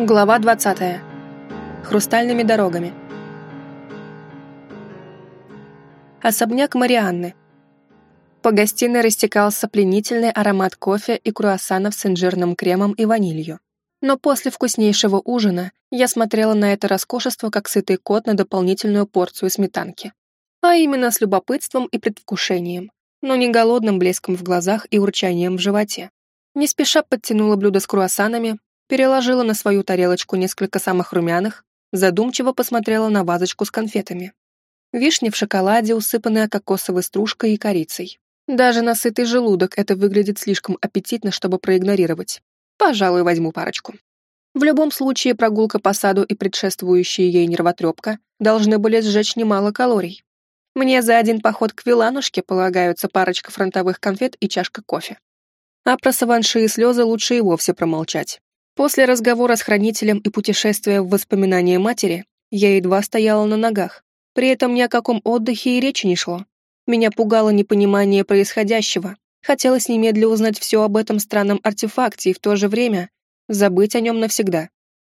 Глава 20. Хрустальными дорогами. Особняк Марианны. По гостиной растекался пленительный аромат кофе и круассанов с инжирным кремом и ванилью. Но после вкуснейшего ужина я смотрела на это роскошество, как сытый кот на дополнительную порцию сметанки. А именно с любопытством и предвкушением, но не голодным блеском в глазах и урчанием в животе. Не спеша подтянула блюдо с круассанами, переложила на свою тарелочку несколько самых румяных, задумчиво посмотрела на вазочку с конфетами. Вишня в шоколаде, усыпанная кокосовой стружкой и корицей. Даже на сытый желудок это выглядит слишком аппетитно, чтобы проигнорировать. Пожалуй, возьму парочку. В любом случае, прогулка по саду и предшествующая ей нервотрепка должны были сжечь немало калорий. Мне за один поход к Виланушке полагаются парочка фронтовых конфет и чашка кофе. А про саванши и слезы лучше и вовсе промолчать. После разговора с хранителем и путешествия в воспоминания матери, я едва стояла на ногах. При этом ни о каком отдыхе и речи не шло. Меня пугало непонимание происходящего. Хотелось немедленно узнать все об этом странном артефакте и в то же время забыть о нем навсегда.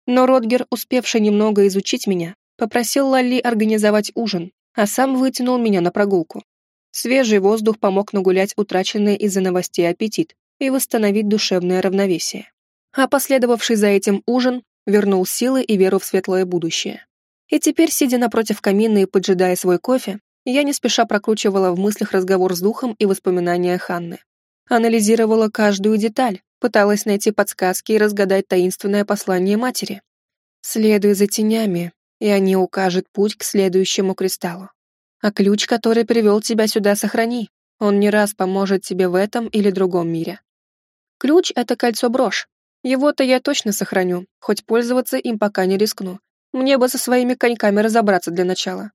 Но Родгер, успевший немного изучить меня, попросил Лали организовать ужин, а сам вытянул меня на прогулку. Свежий воздух помог нагулять утраченный из-за новостей аппетит и восстановить душевное равновесие а последовавший за этим ужин вернул силы и веру в светлое будущее. И теперь, сидя напротив камина и поджидая свой кофе, я не спеша прокручивала в мыслях разговор с духом и воспоминания Ханны. Анализировала каждую деталь, пыталась найти подсказки и разгадать таинственное послание матери. «Следуй за тенями, и они укажут путь к следующему кристаллу. А ключ, который привел тебя сюда, сохрани. Он не раз поможет тебе в этом или другом мире. Ключ — это кольцо-брошь, его-то я точно сохраню, хоть пользоваться им пока не рискну. Мне бы со своими коньками разобраться для начала.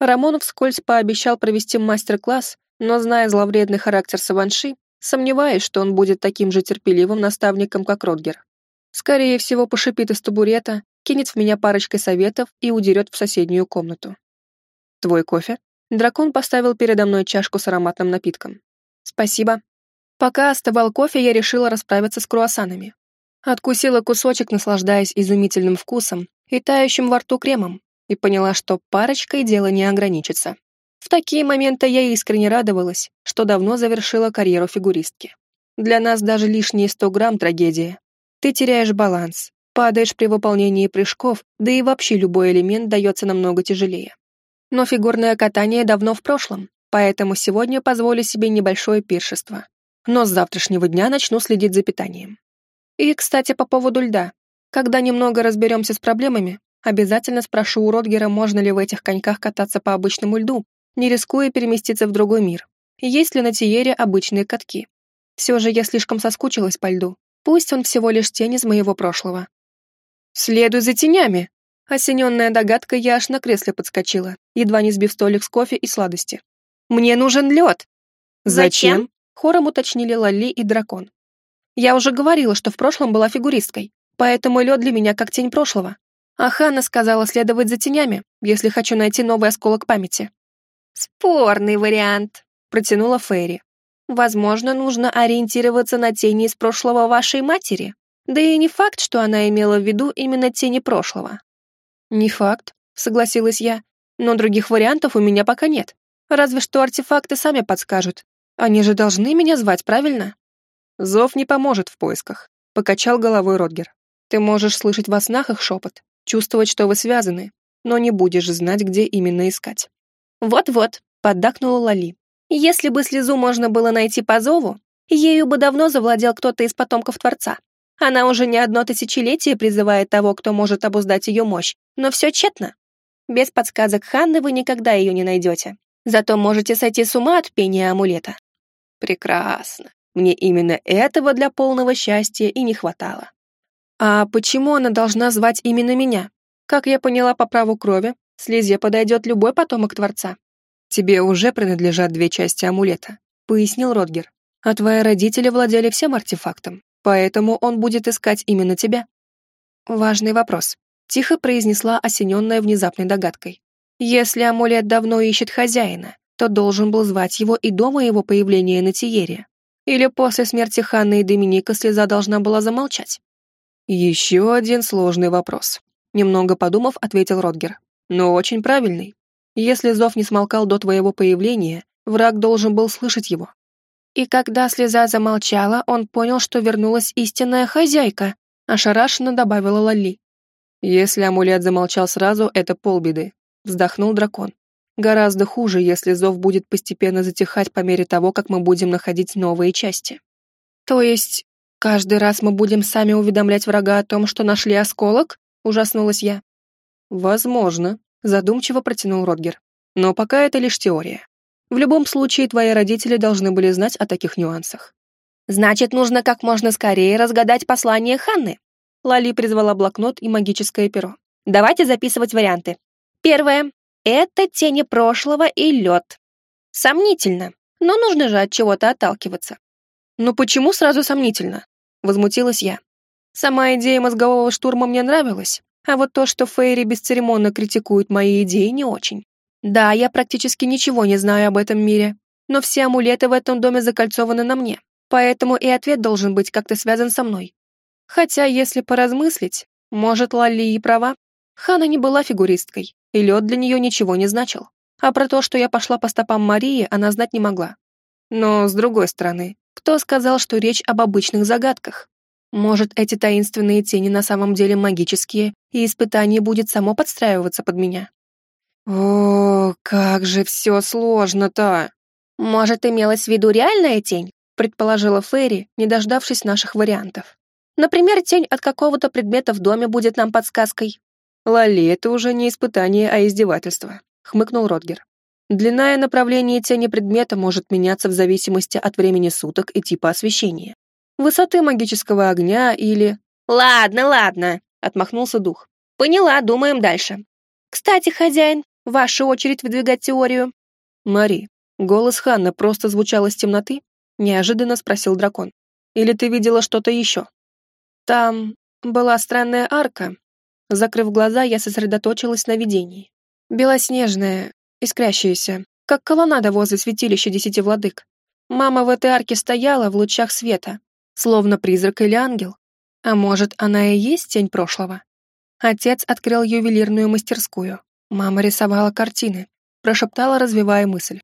Рамонов вскользь пообещал провести мастер-класс, но, зная зловредный характер Саванши, сомневаюсь, что он будет таким же терпеливым наставником, как Родгер. Скорее всего, пошипит из табурета, кинет в меня парочкой советов и удерет в соседнюю комнату. «Твой кофе?» Дракон поставил передо мной чашку с ароматным напитком. «Спасибо». Пока остывал кофе, я решила расправиться с круассанами. Откусила кусочек, наслаждаясь изумительным вкусом и тающим во рту кремом, и поняла, что парочкой дело не ограничится. В такие моменты я искренне радовалась, что давно завершила карьеру фигуристки. Для нас даже лишние 100 грамм трагедия. Ты теряешь баланс, падаешь при выполнении прыжков, да и вообще любой элемент дается намного тяжелее. Но фигурное катание давно в прошлом, поэтому сегодня позволю себе небольшое пиршество. Но с завтрашнего дня начну следить за питанием. И, кстати, по поводу льда. Когда немного разберемся с проблемами, обязательно спрошу у Ротгера, можно ли в этих коньках кататься по обычному льду, не рискуя переместиться в другой мир. есть ли на Тиере обычные катки. Все же я слишком соскучилась по льду. Пусть он всего лишь тень из моего прошлого. «Следуй за тенями!» Осененная догадкой, я аж на кресле подскочила, едва не сбив столик с кофе и сладости. «Мне нужен лед!» «Зачем?» Хором уточнили Лали и Дракон. Я уже говорила, что в прошлом была фигуристкой, поэтому лед для меня как тень прошлого. А Ханна сказала следовать за тенями, если хочу найти новый осколок памяти. «Спорный вариант», — протянула Фейри. «Возможно, нужно ориентироваться на тени из прошлого вашей матери. Да и не факт, что она имела в виду именно тени прошлого». «Не факт», — согласилась я, «но других вариантов у меня пока нет. Разве что артефакты сами подскажут. Они же должны меня звать, правильно?» Зов не поможет в поисках, покачал головой Родгер. Ты можешь слышать во снах их шепот, чувствовать, что вы связаны, но не будешь знать, где именно искать. Вот-вот, поддакнула Лали. Если бы слезу можно было найти по зову, ею бы давно завладел кто-то из потомков Творца. Она уже не одно тысячелетие призывает того, кто может обуздать ее мощь, но все тщетно. Без подсказок Ханны вы никогда ее не найдете. Зато можете сойти с ума от пения амулета. Прекрасно. Мне именно этого для полного счастья и не хватало. А почему она должна звать именно меня? Как я поняла по праву крови, слезе подойдет любой потомок Творца. Тебе уже принадлежат две части амулета, пояснил Родгер. А твои родители владели всем артефактом, поэтому он будет искать именно тебя. Важный вопрос. Тихо произнесла осененная внезапной догадкой. Если амулет давно ищет хозяина, то должен был звать его и до моего появления на Тиере. Или после смерти Ханны и Доминика слеза должна была замолчать? Еще один сложный вопрос. Немного подумав, ответил Родгер. Но очень правильный. Если зов не смолкал до твоего появления, враг должен был слышать его. И когда слеза замолчала, он понял, что вернулась истинная хозяйка, ошарашенно добавила Лали. Если амулет замолчал сразу, это полбеды, вздохнул дракон. Гораздо хуже, если зов будет постепенно затихать по мере того, как мы будем находить новые части. То есть, каждый раз мы будем сами уведомлять врага о том, что нашли осколок? Ужаснулась я. Возможно, задумчиво протянул Родгер. Но пока это лишь теория. В любом случае, твои родители должны были знать о таких нюансах. Значит, нужно как можно скорее разгадать послание Ханны. Лали призвала блокнот и магическое перо. Давайте записывать варианты. Первое. Это тени прошлого и лед. Сомнительно, но нужно же от чего-то отталкиваться. «Ну почему сразу сомнительно?» — возмутилась я. Сама идея мозгового штурма мне нравилась, а вот то, что Фейри бесцеремонно критикуют мои идеи, не очень. Да, я практически ничего не знаю об этом мире, но все амулеты в этом доме закольцованы на мне, поэтому и ответ должен быть как-то связан со мной. Хотя, если поразмыслить, может, Лалли и права? Хана не была фигуристкой, и лед для нее ничего не значил. А про то, что я пошла по стопам Марии, она знать не могла. Но, с другой стороны, кто сказал, что речь об обычных загадках? Может, эти таинственные тени на самом деле магические, и испытание будет само подстраиваться под меня? О, как же все сложно-то! Может, имелась в виду реальная тень? Предположила Ферри, не дождавшись наших вариантов. Например, тень от какого-то предмета в доме будет нам подсказкой. Лали, это уже не испытание, а издевательство, хмыкнул Родгер. Длина и направление тени предмета может меняться в зависимости от времени суток и типа освещения. Высоты магического огня или... «Ладно, ладно», — отмахнулся дух. «Поняла, думаем дальше. Кстати, хозяин, ваша очередь выдвигать теорию». «Мари, голос Ханны просто звучал из темноты?» — неожиданно спросил дракон. «Или ты видела что-то еще?» «Там была странная арка, Закрыв глаза, я сосредоточилась на видении. Белоснежная, искрящаяся, как колоннада возле святилища десяти владык. Мама в этой арке стояла в лучах света, словно призрак или ангел. А может, она и есть тень прошлого? Отец открыл ювелирную мастерскую. Мама рисовала картины, прошептала, развивая мысль.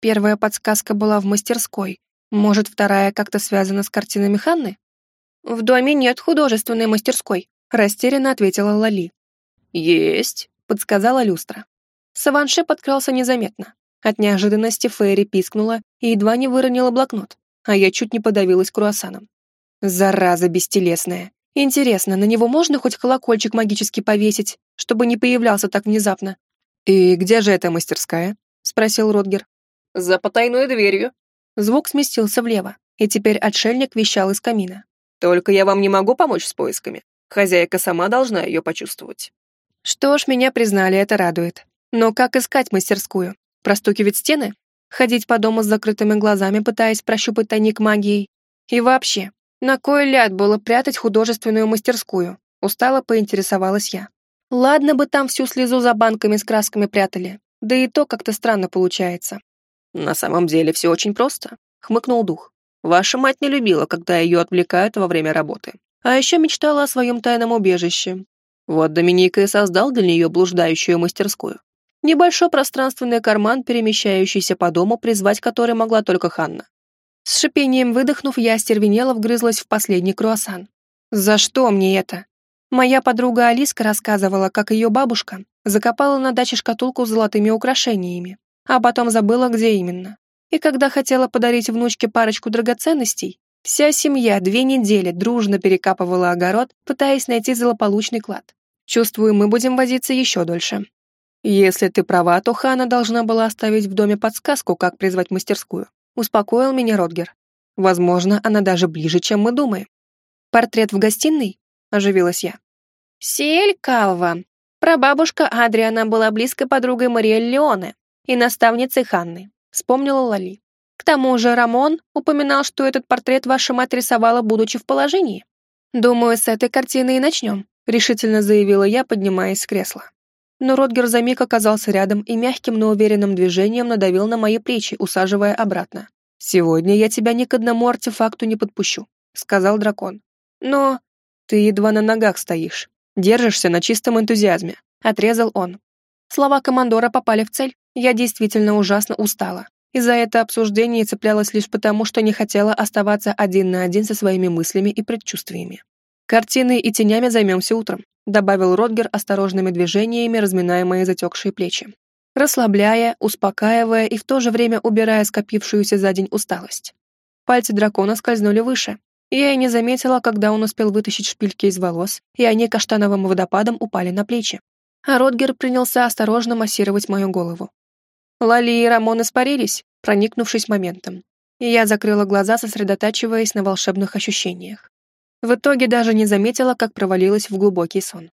Первая подсказка была в мастерской. Может, вторая как-то связана с картинами Ханны? В доме нет художественной мастерской, Растерянно ответила Лали. «Есть», — подсказала люстра. Саванше подкрался незаметно. От неожиданности Фейри пискнула и едва не выронила блокнот, а я чуть не подавилась круассаном. Зараза бестелесная. Интересно, на него можно хоть колокольчик магически повесить, чтобы не появлялся так внезапно? «И где же эта мастерская?» — спросил Родгер. «За потайной дверью». Звук сместился влево, и теперь отшельник вещал из камина. «Только я вам не могу помочь с поисками. Хозяйка сама должна ее почувствовать. Что ж, меня признали, это радует. Но как искать мастерскую? Простукивать стены? Ходить по дому с закрытыми глазами, пытаясь прощупать тайник магией? И вообще, на кой ляд было прятать художественную мастерскую? Устало поинтересовалась я. Ладно бы там всю слезу за банками с красками прятали, да и то как-то странно получается. На самом деле все очень просто, хмыкнул дух. Ваша мать не любила, когда ее отвлекают во время работы а еще мечтала о своем тайном убежище. Вот Доминика и создал для нее блуждающую мастерскую. Небольшой пространственный карман, перемещающийся по дому, призвать который могла только Ханна. С шипением выдохнув, я остервенела вгрызлась в последний круассан. «За что мне это?» Моя подруга Алиска рассказывала, как ее бабушка закопала на даче шкатулку с золотыми украшениями, а потом забыла, где именно. И когда хотела подарить внучке парочку драгоценностей, Вся семья две недели дружно перекапывала огород, пытаясь найти злополучный клад. Чувствую, мы будем возиться еще дольше. Если ты права, то Хана должна была оставить в доме подсказку, как призвать мастерскую. Успокоил меня Родгер. Возможно, она даже ближе, чем мы думаем. Портрет в гостиной? Оживилась я. Сиэль Калва. Прабабушка Адриана была близкой подругой Мариэль Леоне и наставницей Ханны. Вспомнила Лали. К тому же Рамон упоминал, что этот портрет ваша мать рисовала, будучи в положении. «Думаю, с этой картины и начнем», — решительно заявила я, поднимаясь с кресла. Но Ротгер за миг оказался рядом и мягким, но уверенным движением надавил на мои плечи, усаживая обратно. «Сегодня я тебя ни к одному артефакту не подпущу», — сказал дракон. «Но Ты едва на ногах стоишь. Держишься на чистом энтузиазме», — отрезал он. Слова командора попали в цель. Я действительно ужасно устала. И за это обсуждение цеплялась лишь потому, что не хотела оставаться один на один со своими мыслями и предчувствиями. «Картиной и тенями займемся утром», — добавил Ротгер осторожными движениями, разминая мои затекшие плечи, расслабляя, успокаивая и в то же время убирая скопившуюся за день усталость. Пальцы дракона скользнули выше. Я и не заметила, когда он успел вытащить шпильки из волос, и они каштановым водопадом упали на плечи. А Ротгер принялся осторожно массировать мою голову. Лали и Рамон испарились, проникнувшись моментом, и я закрыла глаза, сосредотачиваясь на волшебных ощущениях. В итоге даже не заметила, как провалилась в глубокий сон.